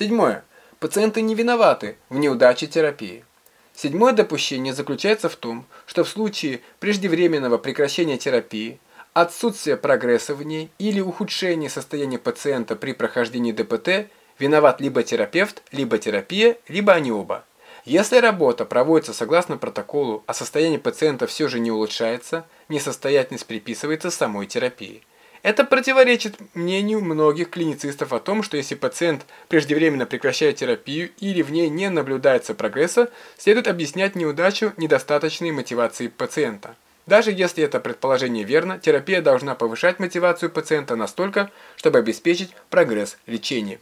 Седьмое. Пациенты не виноваты в неудаче терапии. Седьмое допущение заключается в том, что в случае преждевременного прекращения терапии, отсутствия прогресса в ней или ухудшения состояния пациента при прохождении ДПТ виноват либо терапевт, либо терапия, либо они оба. Если работа проводится согласно протоколу, а состояние пациента все же не улучшается, несостоятельность приписывается самой терапии. Это противоречит мнению многих клиницистов о том, что если пациент преждевременно прекращает терапию или в ней не наблюдается прогресса, следует объяснять неудачу недостаточной мотивации пациента. Даже если это предположение верно, терапия должна повышать мотивацию пациента настолько, чтобы обеспечить прогресс лечения.